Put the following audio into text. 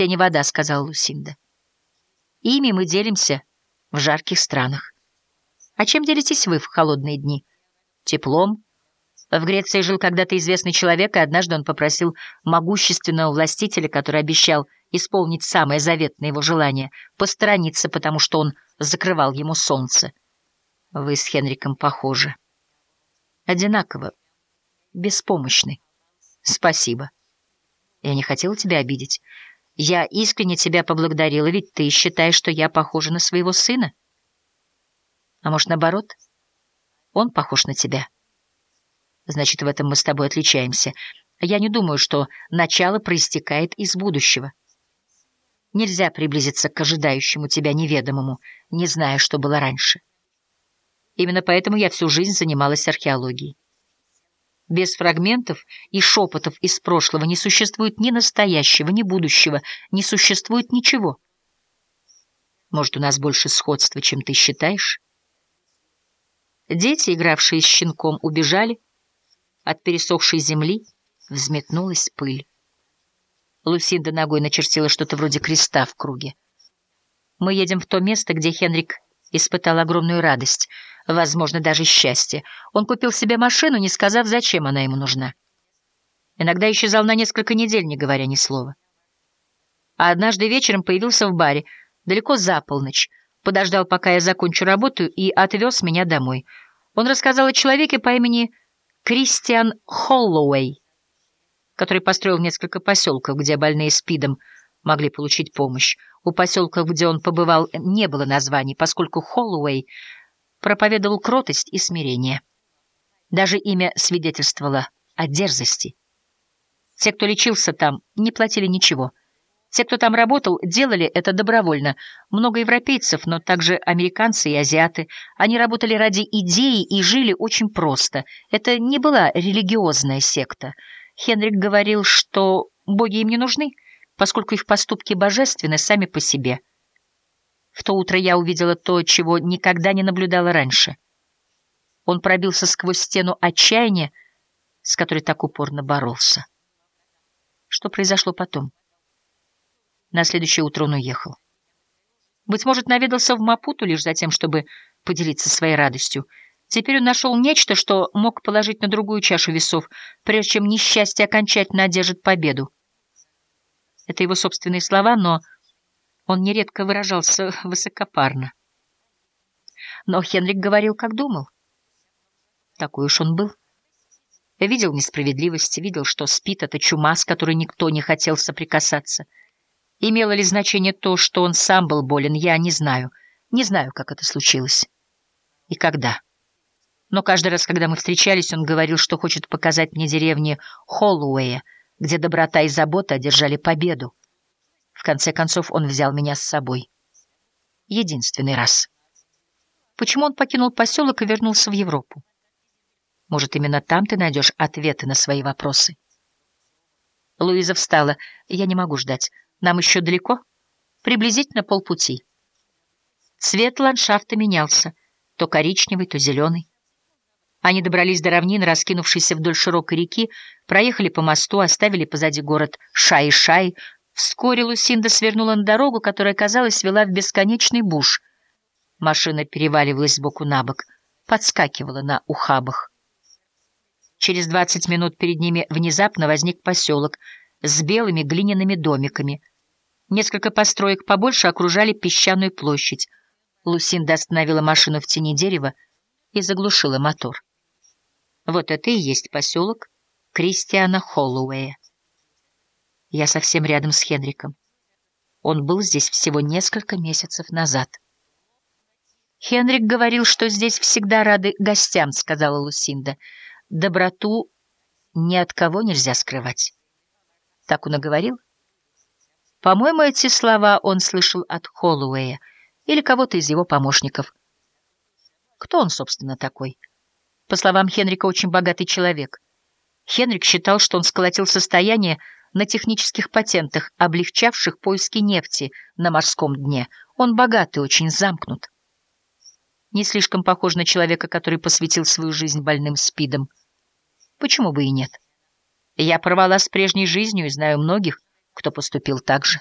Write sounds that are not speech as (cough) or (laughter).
те не вода», — сказала Лусинда. «Ими мы делимся в жарких странах. А чем делитесь вы в холодные дни? Теплом?» В Греции жил когда-то известный человек, и однажды он попросил могущественного властителя, который обещал исполнить самое заветное его желание, посторониться, потому что он закрывал ему солнце. Вы с Хенриком похожи. Одинаково. Беспомощны. Спасибо. Я не хотела тебя обидеть. Я искренне тебя поблагодарила, ведь ты считаешь, что я похожа на своего сына. А может, наоборот? Он похож на тебя. Значит, в этом мы с тобой отличаемся. Я не думаю, что начало проистекает из будущего. Нельзя приблизиться к ожидающему тебя неведомому, не зная, что было раньше. Именно поэтому я всю жизнь занималась археологией. Без фрагментов и шепотов из прошлого не существует ни настоящего, ни будущего, не существует ничего. Может, у нас больше сходства, чем ты считаешь? Дети, игравшие с щенком, убежали, от пересохшей земли взметнулась пыль. Лусинда ногой начертила что-то вроде креста в круге. Мы едем в то место, где Хенрик испытал огромную радость, возможно, даже счастье. Он купил себе машину, не сказав, зачем она ему нужна. Иногда исчезал на несколько недель, не говоря ни слова. А однажды вечером появился в баре, далеко за полночь, подождал, пока я закончу работу, и отвез меня домой. Он рассказал о человеке по имени Кристиан Холлоуэй, который построил несколько поселков, где больные СПИДом могли получить помощь. У поселков, где он побывал, не было названий, поскольку Холлоуэй проповедовал кротость и смирение. Даже имя свидетельствовало о дерзости. Те, кто лечился там, не платили ничего. Те, кто там работал, делали это добровольно. Много европейцев, но также американцы и азиаты. Они работали ради идеи и жили очень просто. Это не была религиозная секта. Хенрик говорил, что боги им не нужны, поскольку их поступки божественны сами по себе. В то утро я увидела то, чего никогда не наблюдала раньше. Он пробился сквозь стену отчаяния, с которой так упорно боролся. Что произошло потом? На следующее утро он уехал. Быть может, наведался в Мапуту лишь за тем, чтобы поделиться своей радостью. Теперь он нашел нечто, что мог положить на другую чашу весов, прежде чем несчастье окончательно одержит победу. Это его собственные слова, но он нередко выражался (laughs) высокопарно. Но Хенрик говорил, как думал. Такой уж он был. Видел несправедливость, видел, что спит эта чума, с которой никто не хотел соприкасаться — Имело ли значение то, что он сам был болен, я не знаю. Не знаю, как это случилось. И когда. Но каждый раз, когда мы встречались, он говорил, что хочет показать мне деревни Холлоуэя, где доброта и забота одержали победу. В конце концов, он взял меня с собой. Единственный раз. Почему он покинул поселок и вернулся в Европу? Может, именно там ты найдешь ответы на свои вопросы? Луиза встала. Я не могу ждать. Нам еще далеко? Приблизительно полпути. Цвет ландшафта менялся, то коричневый, то зеленый. Они добрались до равнины, раскинувшейся вдоль широкой реки, проехали по мосту, оставили позади город Шай-Шай. Вскоре Лусинда свернула на дорогу, которая, казалось, вела в бесконечный буш. Машина переваливалась сбоку на бок, подскакивала на ухабах. Через двадцать минут перед ними внезапно возник поселок с белыми глиняными домиками — Несколько построек побольше окружали песчаную площадь. Лусинда остановила машину в тени дерева и заглушила мотор. Вот это и есть поселок Кристиана Холлоуэя. Я совсем рядом с Хенриком. Он был здесь всего несколько месяцев назад. «Хенрик говорил, что здесь всегда рады гостям», — сказала Лусинда. «Доброту ни от кого нельзя скрывать». Так он и говорил. По-моему, эти слова он слышал от Холлоуэя или кого-то из его помощников. Кто он, собственно, такой? По словам Хенрика, очень богатый человек. Хенрик считал, что он сколотил состояние на технических патентах, облегчавших поиски нефти на морском дне. Он богат и очень замкнут. Не слишком похож на человека, который посвятил свою жизнь больным СПИДом. Почему бы и нет? Я порвала с прежней жизнью и знаю многих, кто поступил так же.